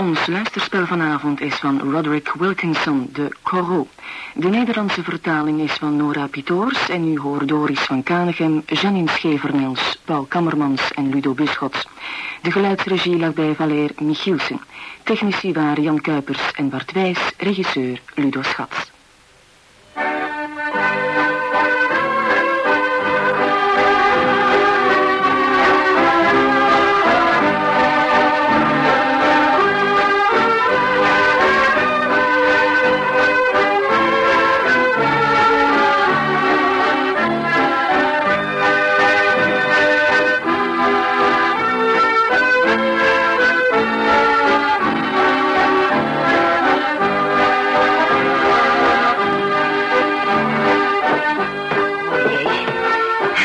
Ons luisterspel vanavond is van Roderick Wilkinson, de Corot. De Nederlandse vertaling is van Nora Pitoors en u hoort Doris van Kanegem, Janine Schevernils, Paul Kammermans en Ludo Buschots. De geluidsregie lag bij Valer Michielsen. Technici waren Jan Kuipers en Bart Wijs, regisseur Ludo Schats.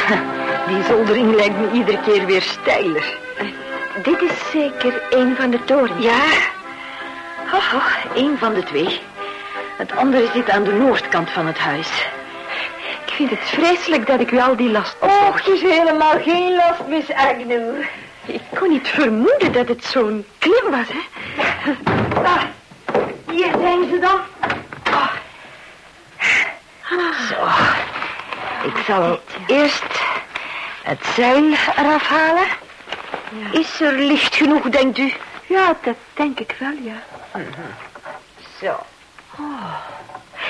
Die zoldering lijkt me iedere keer weer steiler. Dit is zeker een van de torens. Ja, oh, oh, één van de twee. Het andere zit aan de noordkant van het huis. Ik vind het vreselijk dat ik u al die last Oh, het is helemaal geen last, Miss Agnew. Ik kon niet vermoeden dat het zo'n klim was, hè? Ah, hier zijn ze dan. Ah. Zo. Ik zal eerst het zeil eraf halen. Is er licht genoeg, denkt u? Ja, dat denk ik wel, ja. Zo.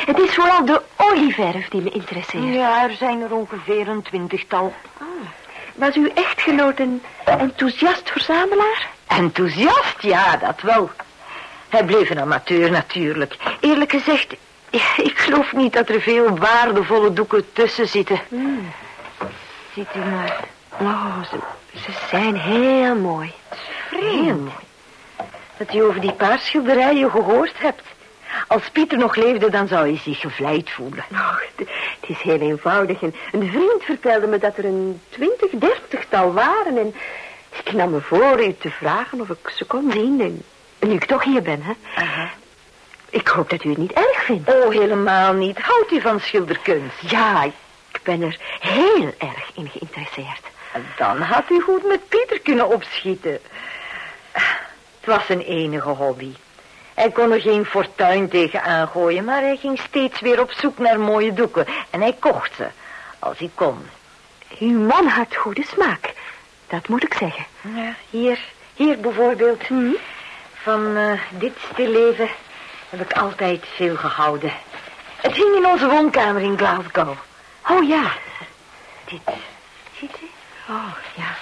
Het is vooral de olieverf die me interesseert. Ja, er zijn er ongeveer een twintigtal. Was uw echtgenoot een enthousiast verzamelaar? Enthousiast, ja, dat wel. Hij bleef een amateur natuurlijk. Eerlijk gezegd, ik geloof niet dat er veel waardevolle doeken tussen zitten. Ziet u maar. Oh, ze, ze zijn heel mooi. Heel mooi. Dat u over die paar schilderijen gehoord hebt. Als Pieter nog leefde, dan zou hij zich gevleid voelen. Oh, het is heel eenvoudig. En een vriend vertelde me dat er een twintig, dertigtal waren. En ik nam me voor u te vragen of ik ze kon zien. En nu ik toch hier ben, hè. Ik hoop dat u het niet erg vindt. Oh, helemaal niet. Houdt u van schilderkunst? Ja, ik ben er heel erg in geïnteresseerd. Dan had u goed met Pieter kunnen opschieten. Het was zijn enige hobby. Hij kon er geen fortuin tegen aangooien, maar hij ging steeds weer op zoek naar mooie doeken. En hij kocht ze, als hij kon. Uw man had goede smaak. Dat moet ik zeggen. Ja, hier, hier bijvoorbeeld. Van eh, dit stilleven heb ik altijd veel gehouden. Het hing in onze woonkamer in Glasgow. Oh ja. Dit, ziet u? Oh, ja.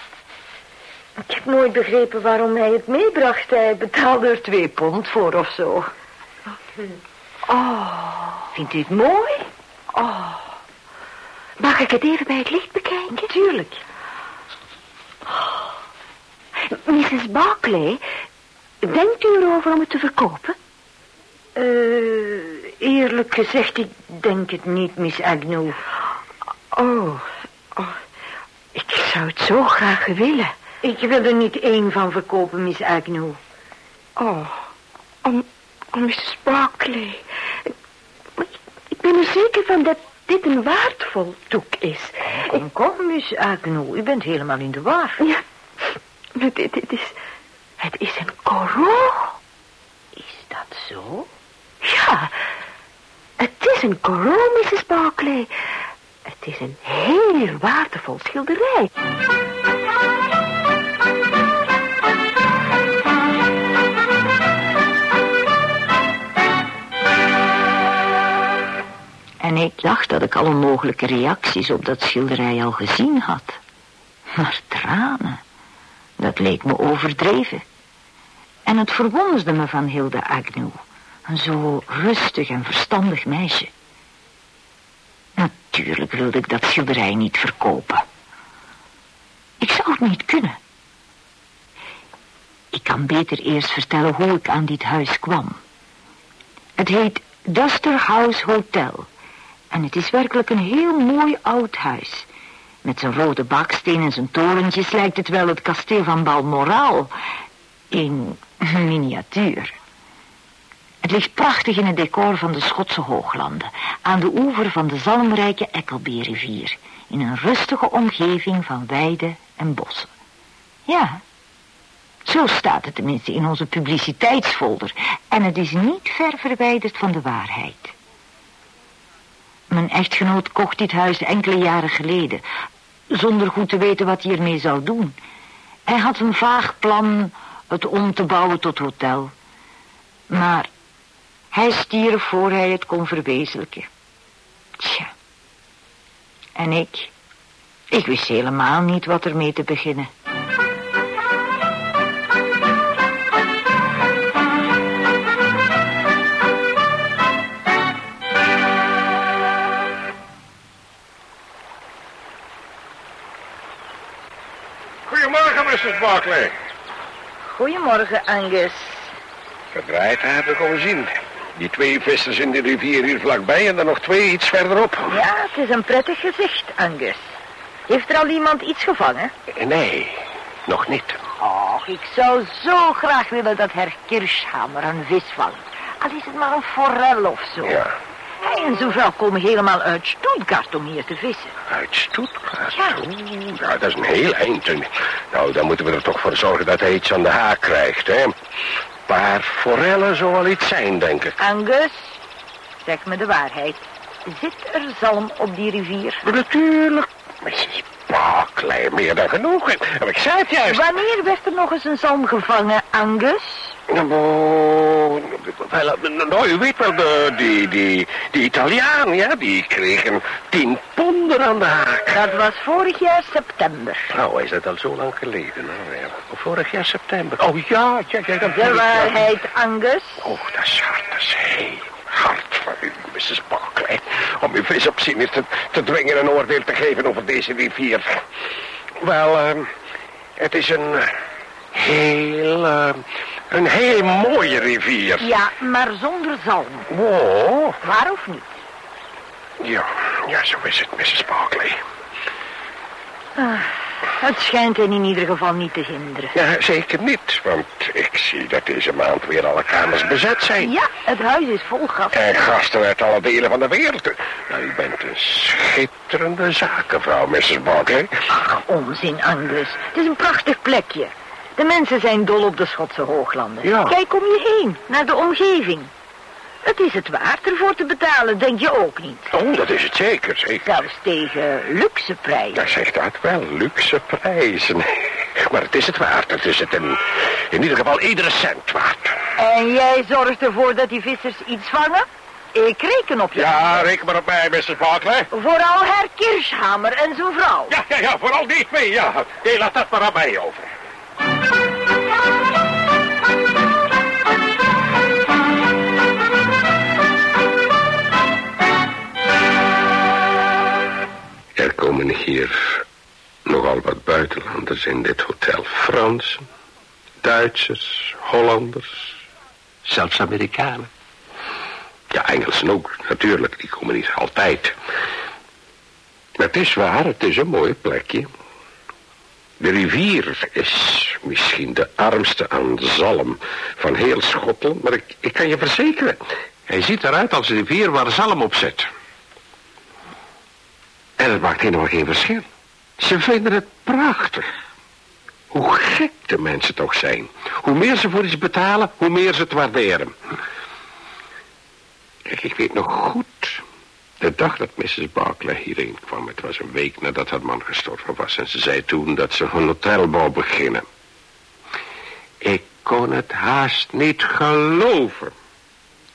Ik heb nooit begrepen waarom hij het meebracht. Hij betaalde er twee pond voor of zo. Oh, Vindt u het mooi? oh. Mag ik het even bij het licht bekijken? Tuurlijk. Mrs. Barclay, denkt u erover om het te verkopen? Eh, eerlijk gezegd, ik denk het niet, Miss Agnew. Oh, oh. Ik zou het zo graag willen. Ik wil er niet één van verkopen, Miss Agnew. Oh, om, om Mrs. Barclay. Ik- ben er zeker van dat dit een waardevol doek is. Kom, kom, Miss Agnew. U bent helemaal in de war. Ja, maar dit, dit is... Het is een Corot. Is dat zo? Het is een Corot, Mrs. Barclay. Het is een heel waardevol schilderij. En ik dacht dat ik alle mogelijke reacties op dat schilderij al gezien had. Maar tranen, dat leek me overdreven. En het verwonderde me van Hilde Agnew. Een zo rustig en verstandig meisje. Natuurlijk wilde ik dat schilderij niet verkopen. Ik zou het niet kunnen. Ik kan beter eerst vertellen hoe ik aan dit huis kwam. Het heet Duster House Hotel. En het is werkelijk een heel mooi oud huis. Met zijn rode baksteen en zijn torentjes lijkt het wel het kasteel van Balmoral. In miniatuur. Het ligt prachtig in het decor van de Schotse hooglanden. Aan de oever van de zalmrijke Ekkelbee-rivier. In een rustige omgeving van weiden en bossen. Ja, Zo staat het tenminste in onze publiciteitsfolder. En het is niet ver verwijderd van de waarheid. Mijn echtgenoot kocht dit huis enkele jaren geleden. Zonder goed te weten wat hij ermee zou doen. Hij had een vaag plan het om te bouwen tot hotel. Maar hij stierf voor hij het kon verwezenlijken. Tja. En ik? Ik wist helemaal niet wat ermee te beginnen. Goedemorgen, Mrs. Barclay. Goedemorgen, Angus. Verdraaid heb ik al zien. Die twee vissers in de rivier hier vlakbij en dan nog twee iets verderop. Ja, het is een prettig gezicht, Angus. Heeft er al iemand iets gevangen? Nee, nog niet. Och, ik zou zo graag willen dat Herr Kirschhamer een vis vangt. Al is het maar een forel of zo. Ja, Hij en zijn vrouw komen helemaal uit Stuttgart om hier te vissen. uit Stuttgart. Ja. Ja, dat is een heel eind. Nou, dan moeten we er toch voor zorgen dat hij iets aan de haak krijgt, hè. Paar forellen zou wel iets zijn, denk ik. Angus, zeg me de waarheid. Zit er zalm op die rivier? Natuurlijk, Mrs. Barclay, meer dan genoeg. En ik zei het juist. Wanneer werd er nog eens een zalm gevangen, Angus? Nou, nou, u weet wel, de, die, die, die Italiaan, ja, die kregen tien ponder aan de haak. Dat was vorig jaar september. Nou, is dat al zo lang geleden, nou, ja. Vorig jaar september. Oh, ja, ja, ja. Dat De waarheid, Angus. Oh, dat is hard, dat is heel hard van u, Mrs. Barclay. Om uw visopziener te, te dwingen een oordeel te geven over deze rivier. Wel, ehm, het is een heel, ehm, een heel mooie rivier. Ja, maar zonder zalm. Wow. Waar of niet? Ja, ja, zo is het, Mrs. Barclay. Het schijnt hen in ieder geval niet te hinderen. Ja, zeker niet, want ik zie dat deze maand weer alle kamers bezet zijn. Ja, het huis is vol gasten. En gasten uit alle delen van de wereld. Nou, u bent een schitterende zakenvrouw, Mrs. Barclay. Ach, onzin, Angus. Het is een prachtig plekje. De mensen zijn dol op de Schotse hooglanden. Ja. Kijk om je heen, naar de omgeving. Het is het waard ervoor te betalen, denk je ook niet? Oh, dat is het zeker, zeker. Zelfs tegen luxe prijzen. Ja, zegt dat wel, luxe prijzen. Maar het is het waard. Het is het in, in ieder geval iedere cent waard. En jij zorgt ervoor dat die vissers iets vangen? Ik reken op je. Ja, reken maar op mij, Mrs. Barclay. Vooral Herr Kirschhamer en zijn vrouw. Ja, ja, ja, vooral die twee, ja. Nee, laat dat maar aan mij over. Er komen hier nogal wat buitenlanders in dit hotel. Fransen, Duitsers, Hollanders, zelfs Amerikanen. Ja, Engelsen ook, natuurlijk. Die komen niet altijd. Maar het is waar, het is een mooi plekje. De rivier is misschien de armste aan zalm van heel Schotland, maar ik, ik kan je verzekeren, hij ziet eruit als een rivier waar zalm op zit. En het maakt helemaal geen verschil. Ze vinden het prachtig. Hoe gek de mensen toch zijn. Hoe meer ze voor iets betalen, hoe meer ze het waarderen. Kijk, ik weet nog goed de dag dat Mrs. Barclay hierheen kwam, het was een week nadat haar man gestorven was. En ze zei toen dat ze een hotel wou beginnen. Ik kon het haast niet geloven.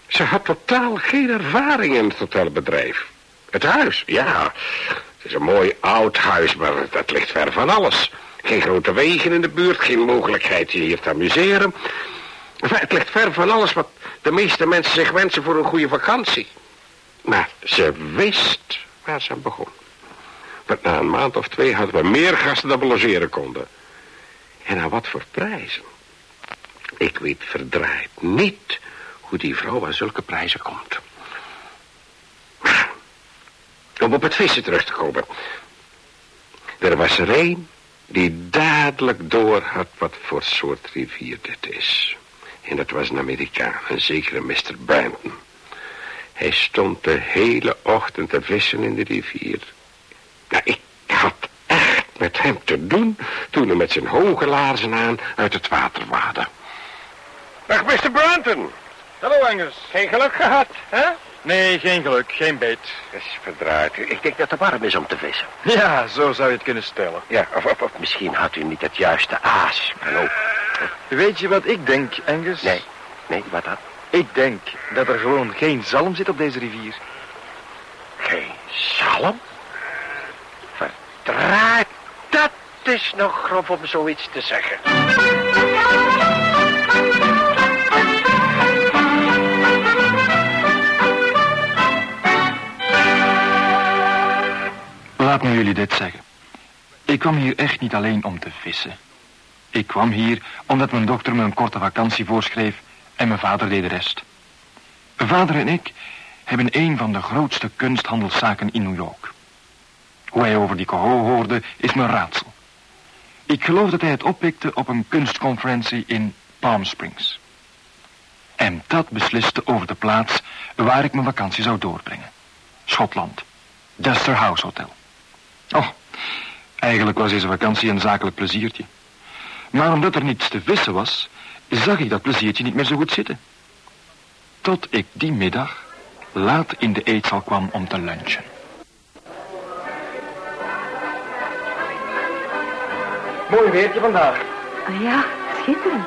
Ze had totaal geen ervaring in het hotelbedrijf. Het huis, ja. Het is een mooi oud huis, maar dat ligt ver van alles. Geen grote wegen in de buurt, geen mogelijkheid je hier te amuseren. Het ligt ver van alles wat de meeste mensen zich wensen voor een goede vakantie. Maar ze wist waar ze aan begon. Want na een maand of twee hadden we meer gasten dan we logeren konden. En aan wat voor prijzen. Ik weet verdraaid niet hoe die vrouw aan zulke prijzen komt. Om op het vissen terug te komen. Er was er een die dadelijk door had wat voor soort rivier dit is. En dat was een Amerikaan, een zekere Mr. Brandon. Hij stond de hele ochtend te vissen in de rivier. Ja, ik had echt met hem te doen toen hij met zijn hoge laarzen aan uit het water waadde. Dag, Mr. Branton. Hallo, Angus. Geen geluk gehad, hè? Nee, geen geluk, geen beet. Dat is verdraaid. Ik denk dat het warm is om te vissen. Ja, zo zou je het kunnen stellen. Ja, of, of, of misschien had u niet het juiste aas. Kan ook. Weet je wat ik denk, Angus? Nee, nee, wat dan? Ik denk dat er gewoon geen zalm zit op deze rivier. Geen zalm? Verdraaid, dat is nog grof om zoiets te zeggen. Laat me jullie dit zeggen. Ik kwam hier echt niet alleen om te vissen. Ik kwam hier omdat mijn dokter me een korte vakantie voorschreef en mijn vader deed de rest. Vader en ik hebben een van de grootste kunsthandelszaken in New York. Hoe hij over die Coho hoorde is mijn raadsel. Ik geloof dat hij het oppikte op een kunstconferentie in Palm Springs. En dat besliste over de plaats waar ik mijn vakantie zou doorbrengen. Schotland. Duster House Hotel. Oh, eigenlijk was deze vakantie een zakelijk pleziertje. Maar omdat er niets te vissen was, zag ik dat pleziertje niet meer zo goed zitten. Tot ik die middag laat in de eetzaal kwam om te lunchen. Mooi weertje vandaag. Ah ja, schitterend.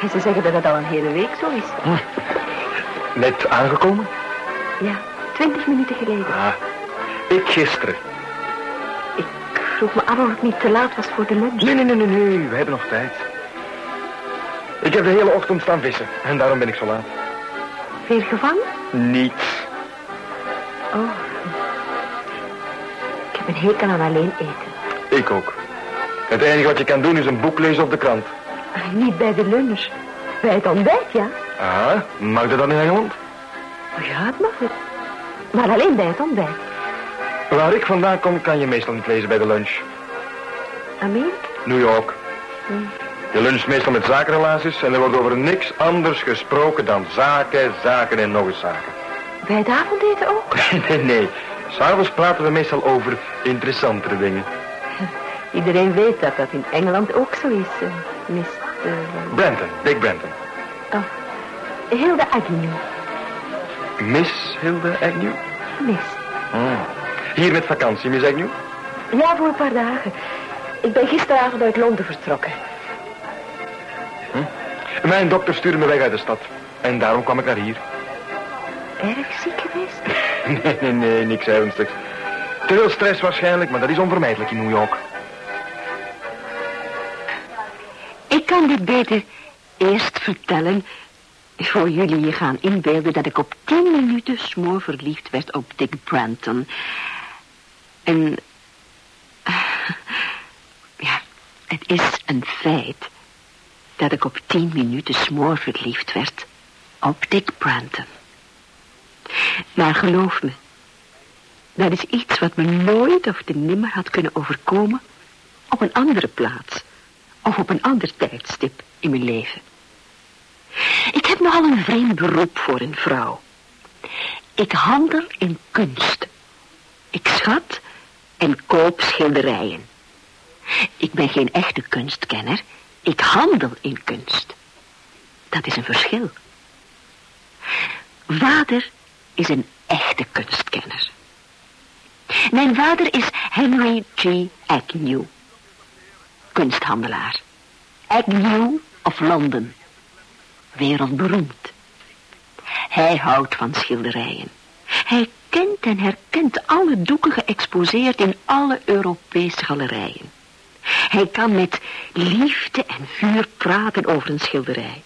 En ze zeggen dat het al een hele week zo is. Net aangekomen? Ja, twintig minuten geleden. Ah, ik gisteren. Ik vroeg me af of het niet te laat was voor de lunch. Nee, nee, nee, nee, nee, we hebben nog tijd. Ik heb de hele ochtend staan vissen en daarom ben ik zo laat. Veel gevangen? Niets. Oh. Ik heb een hekel aan alleen eten. Ik ook. Het enige wat je kan doen is een boek lezen op de krant. Niet bij de lunch. Bij het ontbijt, ja. Ah, mag dat dan in Engeland? Oh ja, het mag het. Maar alleen bij het ontbijt. Waar ik vandaan kom, kan je meestal niet lezen bij de lunch. Amerika? New York. Je luncht meestal met zakenrelaties en er wordt over niks anders gesproken dan zaken, zaken en nog eens zaken. Bij het avondeten ook? nee, nee. S'avonds praten we meestal over interessantere dingen. Iedereen weet dat dat in Engeland ook zo is, eh, Mr. Brenton, Dick Brenton. Oh, Hilde Agnew. Miss Hilde Agnew? Miss. Hmm. Hier met vakantie, Miss Agnew? Ja, voor een paar dagen. Ik ben gisteravond uit Londen vertrokken. Mijn dokter stuurde me weg uit de stad. En daarom kwam ik naar hier. Erg ziek geweest? nee, nee, nee, niks ernstigs. Te veel stress waarschijnlijk, maar dat is onvermijdelijk in New York. Ik kan dit beter eerst vertellen... voor jullie je gaan inbeelden dat ik op tien minuten smoor verliefd werd op Dick Branton. En... Ja, het is een feit dat ik op tien minuten smoor verliefd werd op Dick Branton. Maar geloof me, dat is iets wat me nooit of te nimmer had kunnen overkomen op een andere plaats of op een ander tijdstip in mijn leven. Ik heb nogal een vreemd beroep voor een vrouw. Ik handel in kunst. Ik schat en koop schilderijen. Ik ben geen echte kunstkenner. Ik handel in kunst. Dat is een verschil. Vader is een echte kunstkenner. Mijn vader is Henry G. Agnew. Kunsthandelaar. Agnew of Londen. Wereldberoemd. Hij houdt van schilderijen. Hij kent en herkent alle doeken geëxposeerd in alle Europese galerijen. Hij kan met liefde en vuur praten over een schilderij.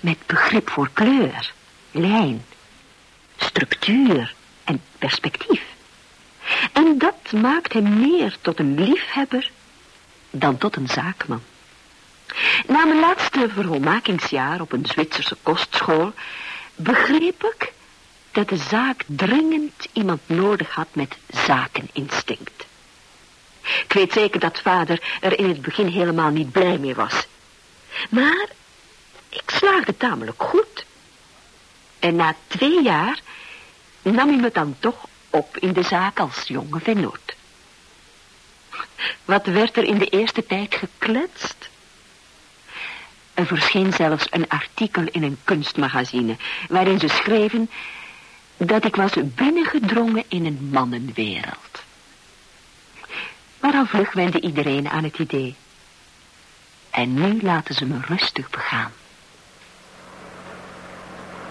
Met begrip voor kleur, lijn, structuur en perspectief. En dat maakt hem meer tot een liefhebber dan tot een zaakman. Na mijn laatste verholmakingsjaar op een Zwitserse kostschool begreep ik dat de zaak dringend iemand nodig had met zakeninstinct. Ik weet zeker dat vader er in het begin helemaal niet blij mee was. Maar ik slaagde tamelijk goed. En na twee jaar nam hij me dan toch op in de zaak als jonge vennoot. Wat werd er in de eerste tijd gekletst? Er verscheen zelfs een artikel in een kunstmagazine... waarin ze schreven dat ik was binnengedrongen in een mannenwereld. Maar al vlug wende iedereen aan het idee. En nu laten ze me rustig begaan.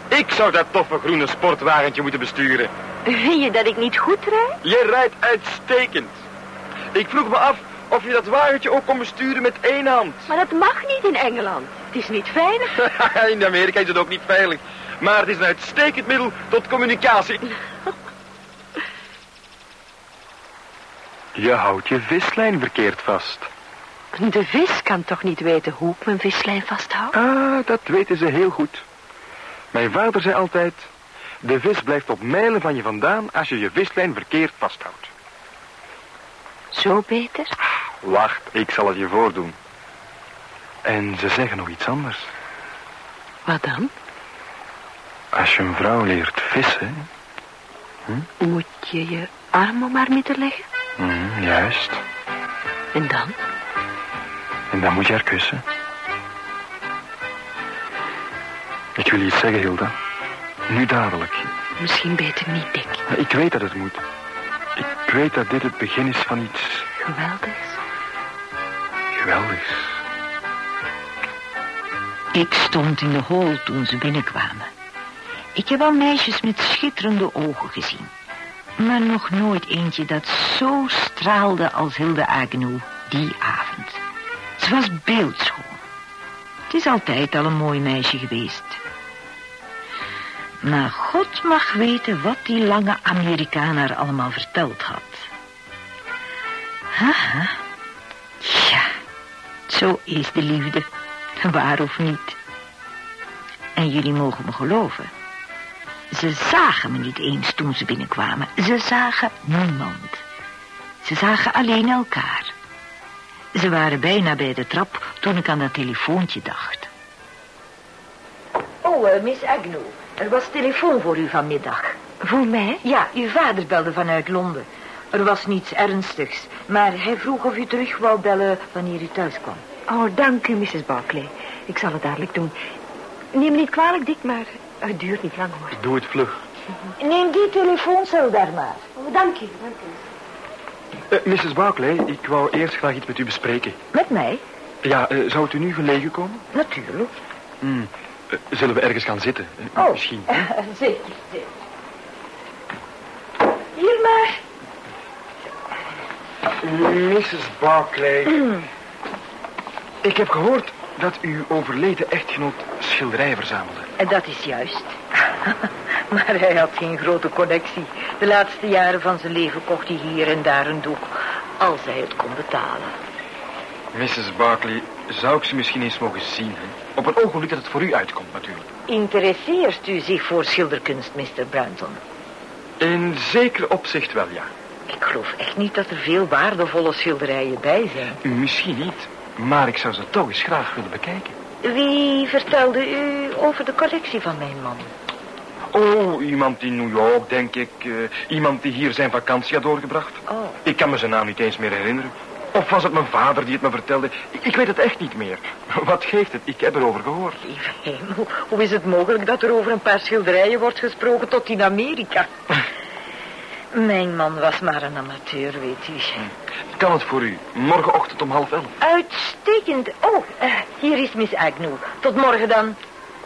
Ik zou dat toffe groene sportwagentje moeten besturen. Vind je dat ik niet goed rijd? Je rijdt uitstekend. Ik vroeg me af of je dat wagentje ook kon besturen met één hand. Maar dat mag niet in Engeland. Het is niet veilig. in Amerika is het ook niet veilig. Maar het is een uitstekend middel tot communicatie. Je houdt je vislijn verkeerd vast. De vis kan toch niet weten hoe ik mijn vislijn vasthoud? Ah, dat weten ze heel goed. Mijn vader zei altijd... De vis blijft op mijlen van je vandaan als je je vislijn verkeerd vasthoudt. Zo beter? Wacht, ik zal het je voordoen. En ze zeggen nog iets anders. Wat dan? Als je een vrouw leert vissen... Hm? Moet je je arm om haar midden leggen? Hm, juist. En dan? En dan moet je haar kussen. Ik wil je iets zeggen, Hilda. Nu dadelijk. Misschien beter niet, Dick. Ik weet dat het moet. Ik weet dat dit het begin is van iets... Geweldigs. Geweldigs. Ik stond in de hol toen ze binnenkwamen. Ik heb al meisjes met schitterende ogen gezien. Maar nog nooit eentje dat zo straalde als Hilde Agnew die avond. Ze was beeldschoon. Het is altijd al een mooi meisje geweest. Maar God mag weten wat die lange Amerikaan haar allemaal verteld had. Haha. Ja, zo is de liefde. Waar of niet. En jullie mogen me geloven. Ze zagen me niet eens toen ze binnenkwamen. Ze zagen niemand. Ze zagen alleen elkaar. Ze waren bijna bij de trap toen ik aan dat telefoontje dacht. Oh, uh, Miss Agnew. Er was telefoon voor u vanmiddag. Voor mij? Ja, uw vader belde vanuit Londen. Er was niets ernstigs, maar hij vroeg of u terug wou bellen wanneer u thuis kwam. Oh, dank u, Mrs. Barclay. Ik zal het dadelijk doen. Neem me niet kwalijk, Dick, maar het duurt niet lang, hoor. Doe het vlug. Neem die telefooncel daar maar. Oh, dank u, dank u. Uh, Mrs. Barclay, ik wou eerst graag iets met u bespreken. Met mij? Ja, uh, zou het u nu gelegen komen? Natuurlijk. Hmm. Uh, zullen we ergens gaan zitten? oh, misschien. zeker, zeker. Hier maar. Mrs. Barclay. Ik heb gehoord dat uw overleden echtgenoot schilderijen verzamelde. En dat is juist. maar hij had geen grote collectie. De laatste jaren van zijn leven kocht hij hier en daar een doek. Als hij het kon betalen. Mrs. Barclay, zou ik ze misschien eens mogen zien? Hè? Op een ogenblik dat het voor u uitkomt, natuurlijk. Interesseert u zich voor schilderkunst, Mr. Brunton? In zeker opzicht wel, ja. Ik geloof echt niet dat er veel waardevolle schilderijen bij zijn. Misschien niet, maar ik zou ze toch eens graag willen bekijken. Wie vertelde u over de collectie van mijn man? Oh, iemand in New York, denk ik. Uh, iemand die hier zijn vakantie had doorgebracht. Oh. Ik kan me zijn naam niet eens meer herinneren. Of was het mijn vader die het me vertelde? Ik, ik weet het echt niet meer. Wat geeft het? Ik heb erover gehoord. Lieve hemel, hoe is het mogelijk dat er over een paar schilderijen wordt gesproken tot in Amerika? Mijn man was maar een amateur, weet u. Kan het voor u? Morgenochtend om half elf. Uitstekend. Oh, uh, hier is Miss Agnew. Tot morgen dan,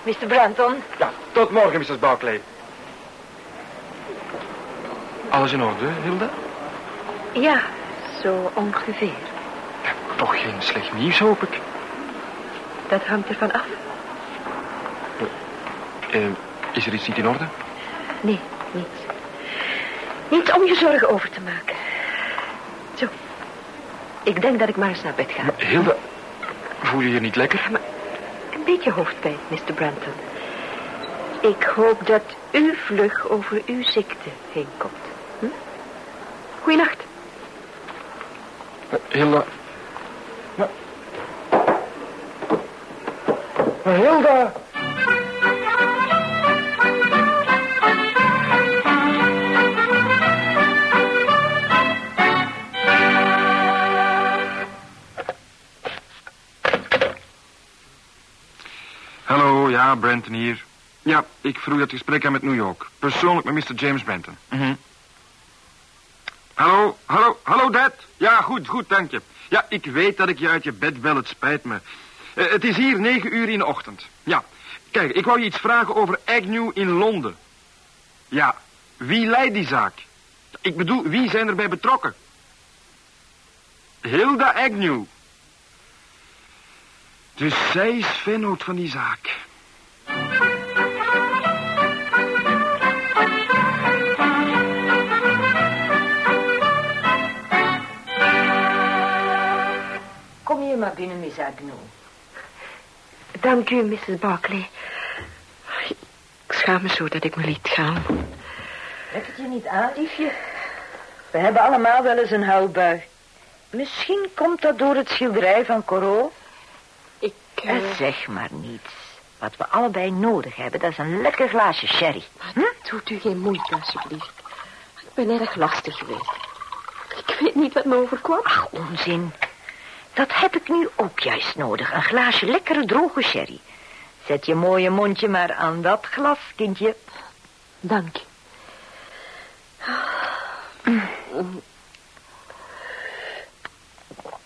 Mr. Branton. Ja, tot morgen, Mrs. Barclay. Alles in orde, Hilda? Ja, zo ongeveer. Ja, toch geen slecht nieuws, hoop ik. Dat hangt ervan af. Uh, is er iets niet in orde? Nee, niets. Niets om je zorgen over te maken. Zo. Ik denk dat ik maar eens naar bed ga. Maar Hilda, voel je je niet lekker? Maar een beetje hoofdpijn, Mr. Branton. Ik hoop dat u vlug over uw ziekte heen komt. Hm? Goeienacht. Hilda. Maar... Maar Hilda! Ja, Brenton hier. Ja, ik vroeg dat gesprek aan met New York. Persoonlijk met Mr. James Brenton. Mhm. Hallo, hallo, hallo, Dad. Ja, goed, goed, dank je. Ja, ik weet dat ik je uit je bed bel, het spijt me. Eh, het is hier negen uur in de ochtend. Ja, kijk, ik wou je iets vragen over Agnew in Londen. Ja, wie leidt die zaak? Ik bedoel, wie zijn erbij betrokken? Hilda Agnew. Dus zij is vennoot van die zaak. Kom hier maar binnen, Miss Agnew. Dank u, Mrs. Barclay. Ik schaam me zo dat ik me liet gaan. Trek het je niet aan, liefje. We hebben allemaal wel eens een huilbui. Misschien komt dat door het schilderij van Corot. Ik... En zeg maar niets. Wat we allebei nodig hebben, dat is een lekker glaasje sherry. Hm? Doet u geen moeite, alsjeblieft. Ik ben erg lastig geweest. Ik weet niet wat me overkwam. Ach, onzin. Dat heb ik nu ook juist nodig. Een glaasje lekkere droge sherry. Zet je mooie mondje maar aan dat glas, kindje. Dank je.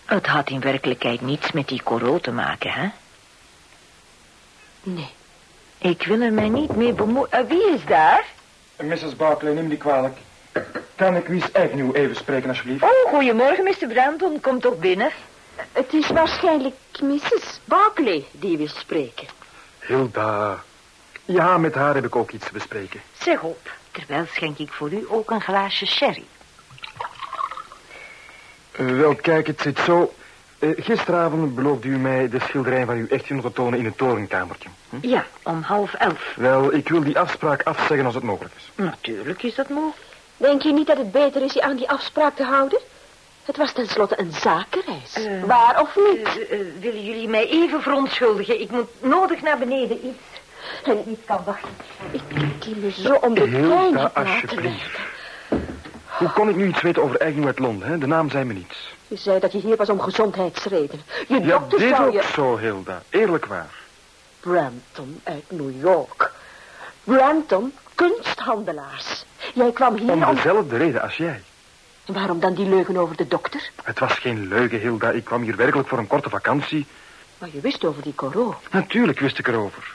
Het had in werkelijkheid niets met die Corot te maken, hè? Nee. Ik wil er mij niet mee bemoeien. Eh, wie is daar? Mrs. Barclay, neem die kwalijk. Kan ik Miss Agnew even spreken, alsjeblieft? Oh, goedemorgen, Mr. Brandon. Kom toch binnen. Het is waarschijnlijk Mrs. Barclay die wil spreken. Hilda. Ja, met haar heb ik ook iets te bespreken. Zeg op. Terwijl schenk ik voor u ook een glaasje sherry. Eh, wel, kijk, het zit zo. Eh, gisteravond beloofde u mij de schilderij van uw echtgenoot te tonen in het torenkamertje. Hm? Ja, om half elf. Wel, ik wil die afspraak afzeggen als het mogelijk is. Natuurlijk is dat mogelijk. Denk je niet dat het beter is je aan die afspraak te houden? Het was tenslotte een zakenreis. Eh, Waar of niet? Eh, willen jullie mij even verontschuldigen? Ik moet nodig naar beneden iets. En Iets kan wachten. ik die me zo om de heb laten alsjeblieft. werken. Hoe kon ik nu iets weten over Agnew uit Londen? Hè? De naam zei me niets. Je zei dat je hier was om gezondheidsredenen. Je Ja, dokter dit zou ook je... zo, Hilda. Eerlijk waar. Brampton uit New York. Brampton, kunsthandelaars. Jij kwam hier Om om... dezelfde reden als jij. Waarom dan die leugen over de dokter? Het was geen leugen, Hilda. Ik kwam hier werkelijk voor een korte vakantie. Maar je wist over die Corot. Natuurlijk wist ik erover.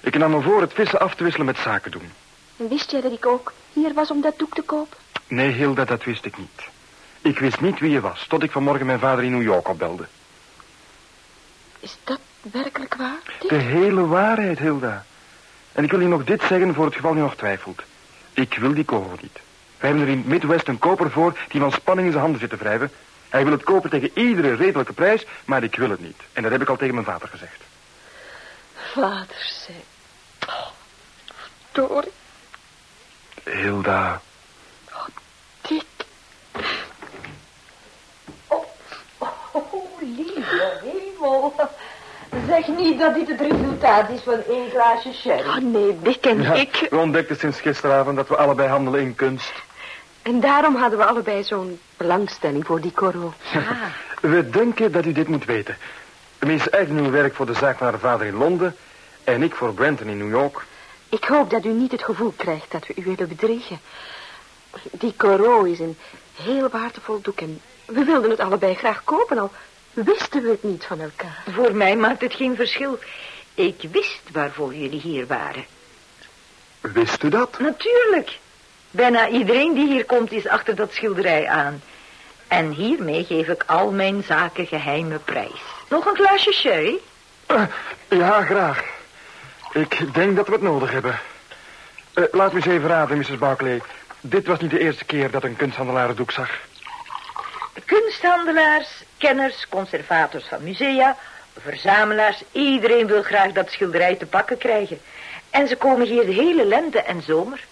Ik nam me voor het vissen af te wisselen met zaken doen. En wist jij dat ik ook hier was om dat doek te kopen? Nee, Hilda, dat wist ik niet. Ik wist niet wie je was, tot ik vanmorgen mijn vader in New York opbelde. Is dat werkelijk waar? Dick? De hele waarheid, Hilda. En ik wil je nog dit zeggen voor het geval je nog twijfelt. Ik wil die kogel niet. We hebben er in het Midwest een koper voor die van spanning in zijn handen zit te wrijven. Hij wil het kopen tegen iedere redelijke prijs, maar ik wil het niet. En dat heb ik al tegen mijn vader gezegd. Vader zei... Oh, verdorie, Hilda, Dick. Lieve hemel. Zeg niet dat dit het resultaat is van één glaasje sherry. Oh nee, Dick en ja, ik. we ontdekten sinds gisteravond dat we allebei handelen in kunst. En daarom hadden we allebei zo'n belangstelling voor die Corot. We denken dat u dit moet weten. Miss Agnew werkt voor de zaak van haar vader in Londen... en ik voor Brenton in New York. Ik hoop dat u niet het gevoel krijgt dat we u willen bedriegen. Die Corot is een heel waardevol doek en we wilden het allebei graag kopen, al wisten we het niet van elkaar. Voor mij maakt het geen verschil. Ik wist waarvoor jullie hier waren. Wist u dat? Natuurlijk. Bijna iedereen die hier komt is achter dat schilderij aan. En hiermee geef ik al mijn zaken geheime prijs. Nog een glaasje sherry? Eh, ja, graag. Ik denk dat we het nodig hebben. Eh, laat me eens even raden, Mrs. Barclay. Dit was niet de eerste keer dat een kunsthandelaar het doek zag. Kunsthandelaars, kenners, conservators van musea, verzamelaars. Iedereen wil graag dat schilderij te pakken krijgen. En ze komen hier de hele lente en zomer.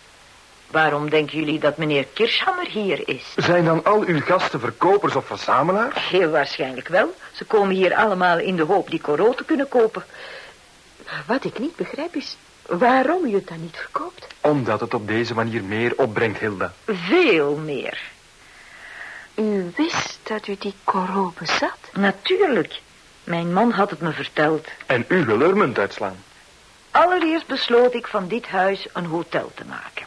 Waarom denken jullie dat meneer Kirschhammer hier is? Zijn dan al uw gasten verkopers of verzamelaars? Heel waarschijnlijk wel. Ze komen hier allemaal in de hoop die Corot te kunnen kopen. Wat ik niet begrijp is waarom u het dan niet verkoopt. Omdat het op deze manier meer opbrengt, Hilda. Veel meer. U wist dat u die Corot bezat? Natuurlijk. Mijn man had het me verteld. En u wil er munt uitslaan. Allereerst besloot ik van dit huis een hotel te maken.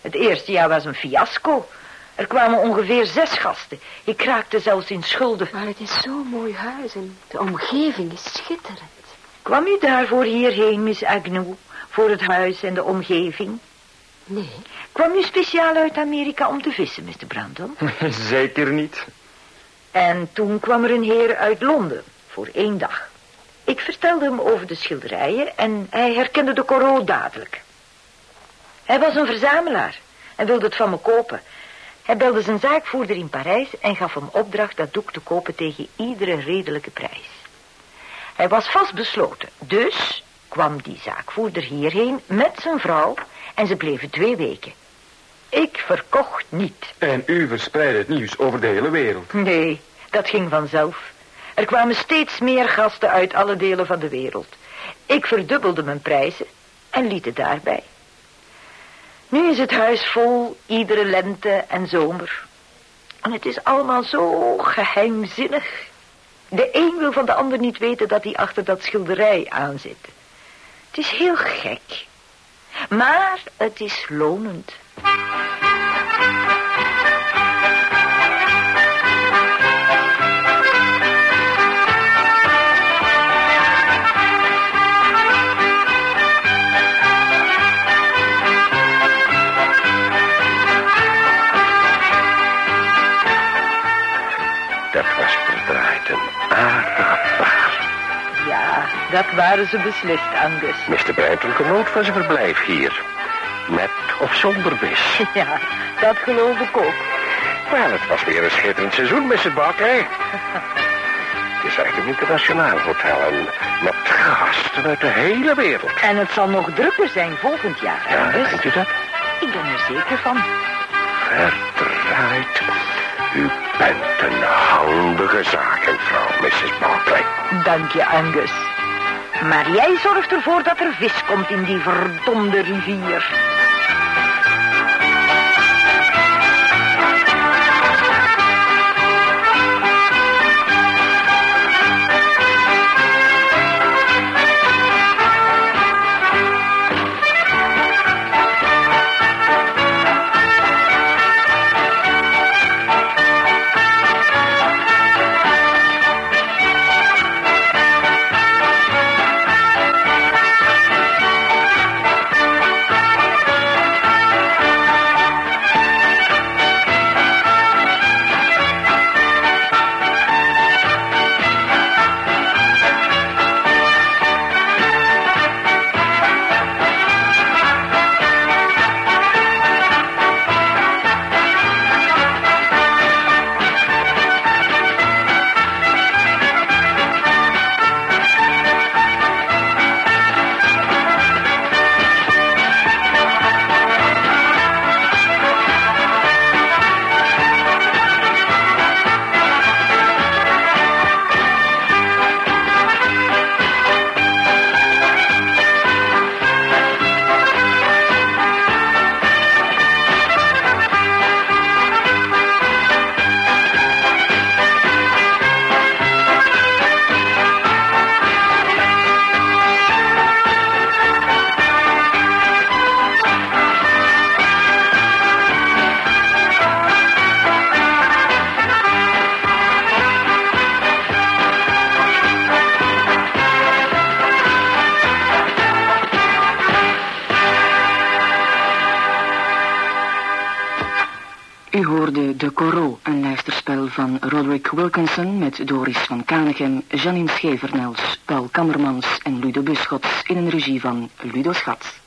Het eerste jaar was een fiasco. Er kwamen ongeveer zes gasten. Ik raakte zelfs in schulden. Maar het is zo'n mooi huis en de omgeving is schitterend. Kwam u daarvoor hierheen, Miss Agnew? Voor het huis en de omgeving? Nee. Kwam u speciaal uit Amerika om te vissen, Mr. Brandon? Zeker niet. En toen kwam er een heer uit Londen, voor één dag. Ik vertelde hem over de schilderijen en hij herkende de Corot dadelijk. Hij was een verzamelaar en wilde het van me kopen. Hij belde zijn zaakvoerder in Parijs en gaf hem opdracht dat doek te kopen tegen iedere redelijke prijs. Hij was vastbesloten, dus kwam die zaakvoerder hierheen met zijn vrouw en ze bleven twee weken. Ik verkocht niet. En u verspreidde het nieuws over de hele wereld. Nee, dat ging vanzelf. Er kwamen steeds meer gasten uit alle delen van de wereld. Ik verdubbelde mijn prijzen en liet het daarbij. Nu is het huis vol, iedere lente en zomer. En het is allemaal zo geheimzinnig. De een wil van de ander niet weten dat hij achter dat schilderij aanzit. Het is heel gek. Maar het is lonend. Dat waren ze beslist, Angus. Mr. Brandon genoot van zijn verblijf hier. Met of zonder wis. Ja, dat geloof ik ook. Wel, het was weer een schitterend seizoen, Mrs. Barclay. Het is echt een internationaal hotel en met gasten uit de hele wereld. En het zal nog drukker zijn volgend jaar, Ja, Angus. denkt u dat? Ik ben er zeker van. Verdraaid. U bent een handige zakenvrouw, Mrs. Barclay. Dank je, Angus. Maar jij zorgt ervoor dat er vis komt in die verdomde rivier. Wilkinson met Doris van Kanegem, Janine Schevernels, Paul Kammermans en Ludo Buschots in een regie van Ludo Schat.